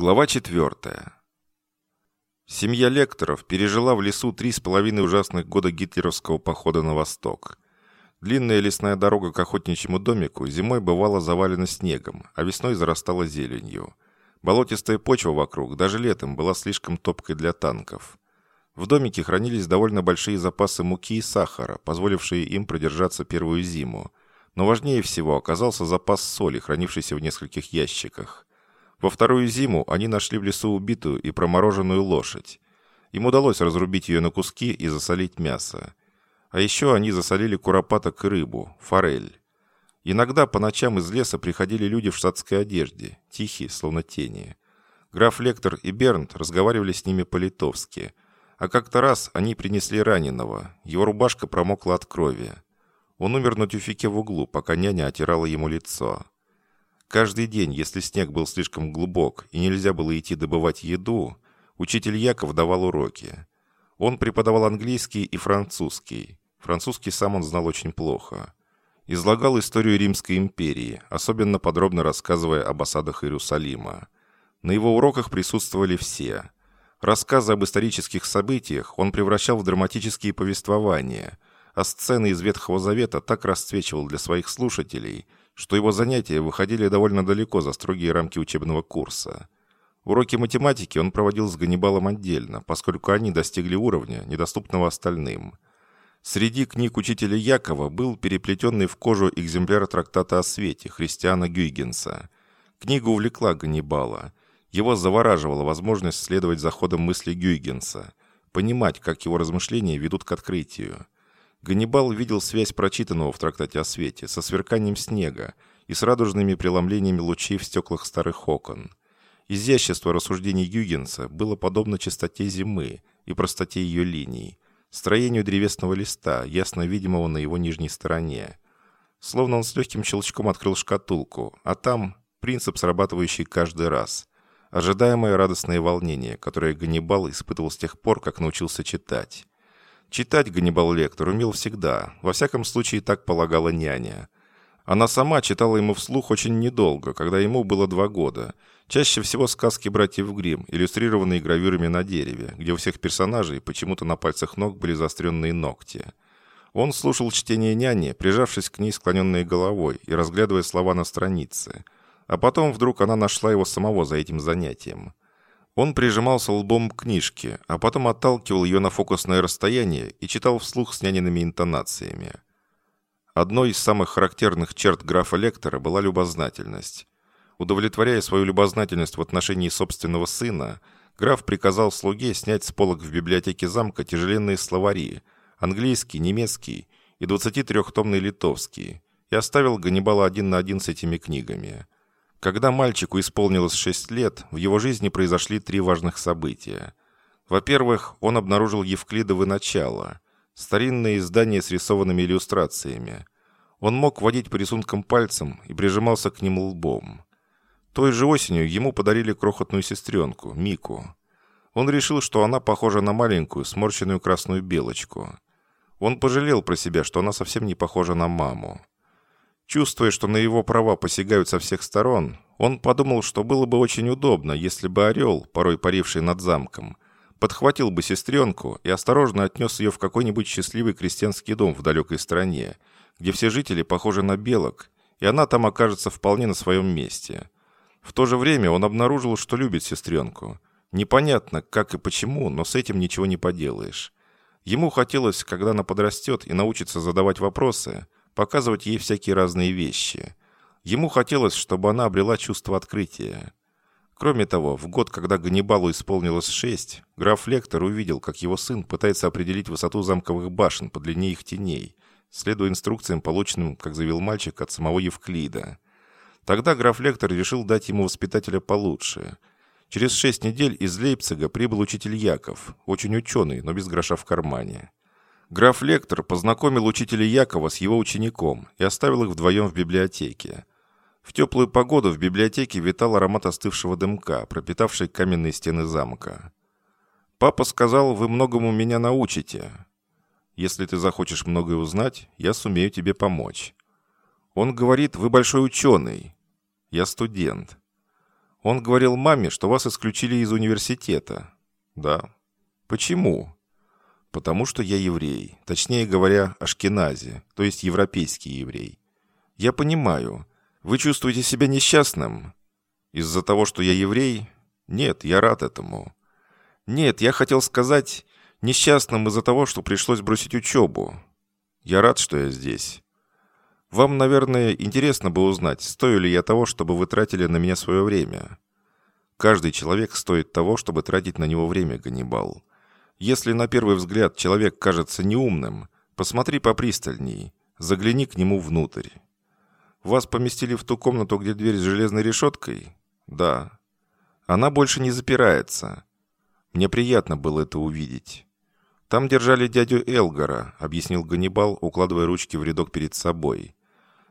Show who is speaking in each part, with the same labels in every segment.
Speaker 1: Глава 4. Семья лекторов пережила в лесу три с половиной ужасных года гитлеровского похода на восток. Длинная лесная дорога к охотничьему домику зимой бывала завалена снегом, а весной зарастала зеленью. Болотистая почва вокруг даже летом была слишком топкой для танков. В домике хранились довольно большие запасы муки и сахара, позволившие им продержаться первую зиму. Но важнее всего оказался запас соли, хранившийся в нескольких ящиках. Во вторую зиму они нашли в лесу убитую и промороженную лошадь. Им удалось разрубить ее на куски и засолить мясо. А еще они засолили куропаток и рыбу, форель. Иногда по ночам из леса приходили люди в штатской одежде, тихие, словно тени. Граф Лектор и Бернт разговаривали с ними по-литовски. А как-то раз они принесли раненого. Его рубашка промокла от крови. Он умер на тюфике в углу, пока няня отирала ему лицо. Каждый день, если снег был слишком глубок и нельзя было идти добывать еду, учитель Яков давал уроки. Он преподавал английский и французский. Французский сам он знал очень плохо. Излагал историю Римской империи, особенно подробно рассказывая об осадах Иерусалима. На его уроках присутствовали все. Рассказы об исторических событиях он превращал в драматические повествования, а сцены из Ветхого Завета так расцвечивал для своих слушателей – что его занятия выходили довольно далеко за строгие рамки учебного курса. Уроки математики он проводил с Ганнибалом отдельно, поскольку они достигли уровня, недоступного остальным. Среди книг учителя Якова был переплетенный в кожу экземпляр трактата о свете Христиана Гюйгенса. Книга увлекла Ганнибала. Его завораживала возможность следовать за ходом мысли Гюйгенса, понимать, как его размышления ведут к открытию. Ганнибал видел связь прочитанного в трактате о свете со сверканием снега и с радужными преломлениями лучей в стеклах старых окон. Изящество рассуждений Югенса было подобно чистоте зимы и простоте ее линий, строению древесного листа, ясно видимого на его нижней стороне. Словно он с легким щелчком открыл шкатулку, а там принцип, срабатывающий каждый раз. Ожидаемое радостное волнение, которое Ганнибал испытывал с тех пор, как научился читать. Читать Ганнибал Лектор умел всегда, во всяком случае так полагала няня. Она сама читала ему вслух очень недолго, когда ему было два года. Чаще всего сказки братьев Гримм, иллюстрированные гравюрами на дереве, где у всех персонажей почему-то на пальцах ног были заостренные ногти. Он слушал чтение няни, прижавшись к ней склоненной головой и разглядывая слова на странице. А потом вдруг она нашла его самого за этим занятием. Он прижимался лбом к книжке, а потом отталкивал ее на фокусное расстояние и читал вслух с няниными интонациями. Одной из самых характерных черт графа Лектора была любознательность. Удовлетворяя свою любознательность в отношении собственного сына, граф приказал слуге снять с полок в библиотеке замка тяжеленные словари – английский, немецкий и 23-томный литовский – и оставил Ганнибала один на один с этими книгами – когда мальчику исполнилось 6 лет, в его жизни произошли три важных события. Во-первых, он обнаружил Евклидовы начала, старинное издание с рисованными иллюстрациями. Он мог водить по рисункам пальцем и прижимался к ним лбом. Той же осенью ему подарили крохотную сестренку, Мику. Он решил, что она похожа на маленькую, сморщенную красную белочку. Он пожалел про себя, что она совсем не похожа на маму. Чувствуя, что на его права посягают со всех сторон, он подумал, что было бы очень удобно, если бы орел, порой паривший над замком, подхватил бы сестренку и осторожно отнес ее в какой-нибудь счастливый крестьянский дом в далекой стране, где все жители похожи на белок, и она там окажется вполне на своем месте. В то же время он обнаружил, что любит сестренку. Непонятно, как и почему, но с этим ничего не поделаешь. Ему хотелось, когда она подрастет и научится задавать вопросы – показывать ей всякие разные вещи. Ему хотелось, чтобы она обрела чувство открытия. Кроме того, в год, когда Ганнибалу исполнилось шесть, граф Лектор увидел, как его сын пытается определить высоту замковых башен по длине их теней, следуя инструкциям, полученным, как заявил мальчик, от самого Евклида. Тогда граф Лектор решил дать ему воспитателя получше. Через шесть недель из Лейпцига прибыл учитель Яков, очень ученый, но без гроша в кармане. Граф Лектор познакомил учителя Якова с его учеником и оставил их вдвоем в библиотеке. В теплую погоду в библиотеке витал аромат остывшего дымка, пропитавший каменные стены замка. «Папа сказал, вы многому меня научите. Если ты захочешь многое узнать, я сумею тебе помочь. Он говорит, вы большой ученый. Я студент. Он говорил маме, что вас исключили из университета. Да. Почему? Потому что я еврей. Точнее говоря, ашкенази, то есть европейский еврей. Я понимаю. Вы чувствуете себя несчастным? Из-за того, что я еврей? Нет, я рад этому. Нет, я хотел сказать, несчастным из-за того, что пришлось бросить учебу. Я рад, что я здесь. Вам, наверное, интересно бы узнать, стою ли я того, чтобы вы тратили на меня свое время. Каждый человек стоит того, чтобы тратить на него время, Ганнибал. Если на первый взгляд человек кажется неумным, посмотри попристальней, загляни к нему внутрь. Вас поместили в ту комнату, где дверь с железной решеткой? Да. Она больше не запирается. Мне приятно было это увидеть. Там держали дядю Элгара, объяснил Ганнибал, укладывая ручки в рядок перед собой.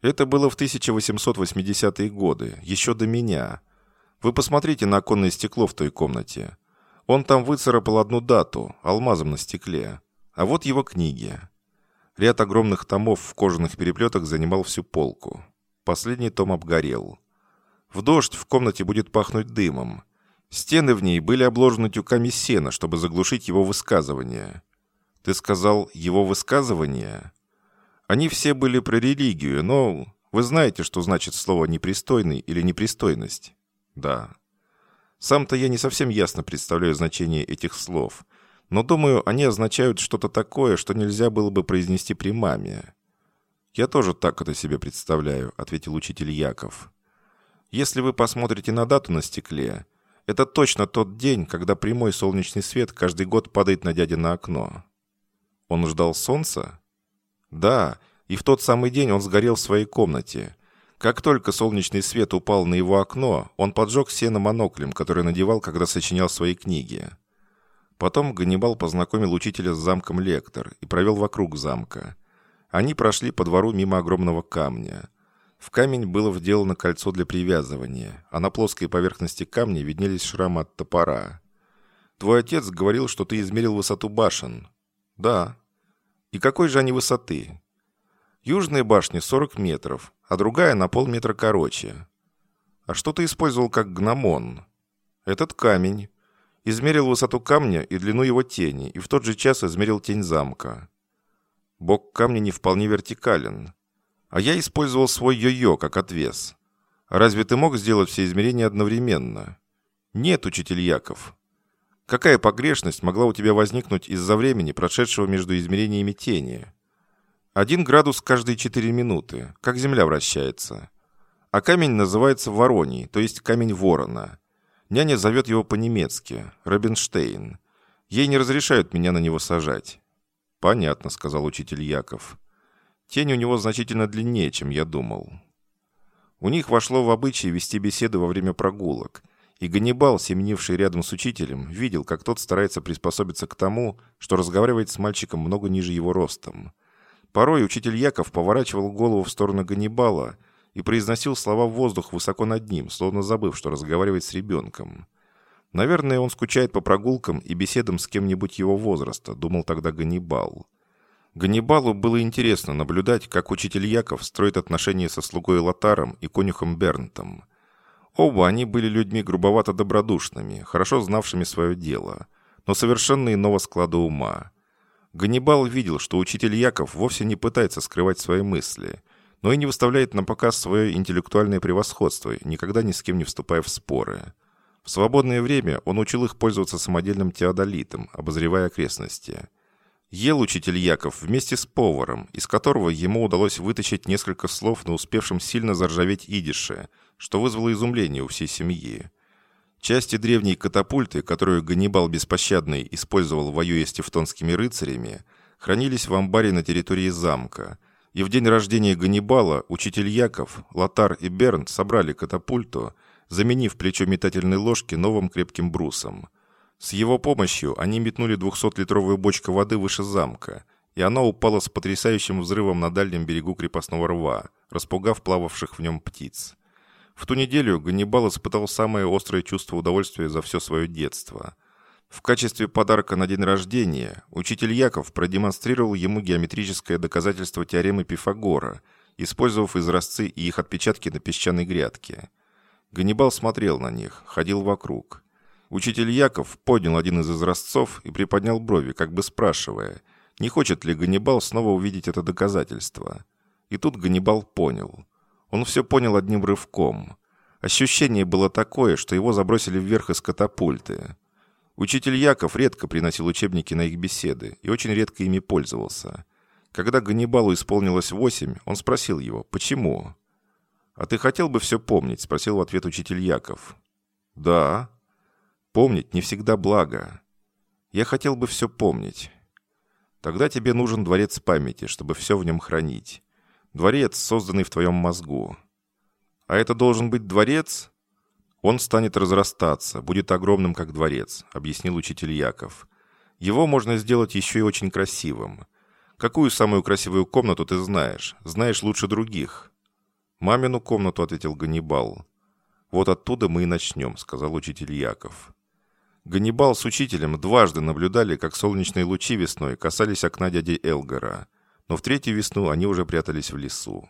Speaker 1: Это было в 1880-е годы, еще до меня. Вы посмотрите на оконное стекло в той комнате. Он там выцарапал одну дату, алмазом на стекле. А вот его книги. Ряд огромных томов в кожаных переплетах занимал всю полку. Последний том обгорел. В дождь в комнате будет пахнуть дымом. Стены в ней были обложены тюками сена, чтобы заглушить его высказывания. Ты сказал «его высказывания»? Они все были про религию, но вы знаете, что значит слово «непристойный» или «непристойность»? Да. Сам-то я не совсем ясно представляю значение этих слов, но думаю, они означают что-то такое, что нельзя было бы произнести при маме. «Я тоже так это себе представляю», — ответил учитель Яков. «Если вы посмотрите на дату на стекле, это точно тот день, когда прямой солнечный свет каждый год падает на дядя на окно». «Он ждал солнца?» Да, и в тот самый день он сгорел в своей комнате. Как только солнечный свет упал на его окно, он поджег сено моноклем, который надевал, когда сочинял свои книги. Потом Ганнибал познакомил учителя с замком Лектор и провел вокруг замка. Они прошли по двору мимо огромного камня. В камень было вделано кольцо для привязывания, а на плоской поверхности камня виднелись шрамы от топора. «Твой отец говорил, что ты измерил высоту башен». «Да», и какой же они высоты? Южная башня 40 метров, а другая на полметра короче. А что ты использовал как гномон? Этот камень. Измерил высоту камня и длину его тени, и в тот же час измерил тень замка. Бок камня не вполне вертикален. А я использовал свой йо-йо как отвес. Разве ты мог сделать все измерения одновременно? Нет, учитель Яков. Какая погрешность могла у тебя возникнуть из-за времени, прошедшего между измерениями тени? Один градус каждые четыре минуты, как Земля вращается. А камень называется Вороний, то есть камень ворона. Няня зовет его по-немецки, Робинштейн. Ей не разрешают меня на него сажать. «Понятно», — сказал учитель Яков. «Тень у него значительно длиннее, чем я думал». У них вошло в обычай вести беседы во время прогулок, и Ганнибал, семенивший рядом с учителем, видел, как тот старается приспособиться к тому, что разговаривает с мальчиком много ниже его ростом. Порой учитель Яков поворачивал голову в сторону Ганнибала и произносил слова в воздух высоко над ним, словно забыв, что разговаривает с ребенком. Наверное, он скучает по прогулкам и беседам с кем-нибудь его возраста, думал тогда Ганнибал. Ганнибалу было интересно наблюдать, как учитель Яков строит отношения со слугой Лотаром и конюхом Бернтом. Оба они были людьми грубовато-добродушными, хорошо знавшими свое дело, но совершенно иного склада ума. Ганнибал видел, что учитель Яков вовсе не пытается скрывать свои мысли, но и не выставляет на показ свое интеллектуальное превосходство, никогда ни с кем не вступая в споры. В свободное время он учил их пользоваться самодельным теодолитом, обозревая окрестности. Ел учитель Яков вместе с поваром, из которого ему удалось вытащить несколько слов на успевшем сильно заржаветь идише – что вызвало изумление у всей семьи. Части древней катапульты, которую Ганнибал Беспощадный использовал, воюя с тевтонскими рыцарями, хранились в амбаре на территории замка, и в день рождения Ганнибала учитель Яков, Лотар и Бернт собрали катапульту, заменив плечо метательной ложки новым крепким брусом. С его помощью они метнули 200-литровую бочку воды выше замка, и она упала с потрясающим взрывом на дальнем берегу крепостного рва, распугав плававших в нем птиц. В ту неделю Ганнибал испытал самое острое чувство удовольствия за все свое детство. В качестве подарка на день рождения учитель Яков продемонстрировал ему геометрическое доказательство теоремы Пифагора, использовав изразцы и их отпечатки на песчаной грядке. Ганнибал смотрел на них, ходил вокруг. Учитель Яков поднял один из изразцов и приподнял брови, как бы спрашивая, не хочет ли Ганнибал снова увидеть это доказательство. И тут Ганнибал понял. Он все понял одним рывком. Ощущение было такое, что его забросили вверх из катапульты. Учитель Яков редко приносил учебники на их беседы и очень редко ими пользовался. Когда Ганнибалу исполнилось восемь, он спросил его, почему? «А ты хотел бы все помнить?» – спросил в ответ учитель Яков. «Да». «Помнить не всегда благо. Я хотел бы все помнить. Тогда тебе нужен дворец памяти, чтобы все в нем хранить. Дворец, созданный в твоем мозгу. А это должен быть дворец? Он станет разрастаться, будет огромным, как дворец, объяснил учитель Яков. Его можно сделать еще и очень красивым. Какую самую красивую комнату ты знаешь? Знаешь лучше других. Мамину комнату, ответил Ганнибал. Вот оттуда мы и начнем, сказал учитель Яков. Ганнибал с учителем дважды наблюдали, как солнечные лучи весной касались окна дяди Элгара, но в третью весну они уже прятались в лесу.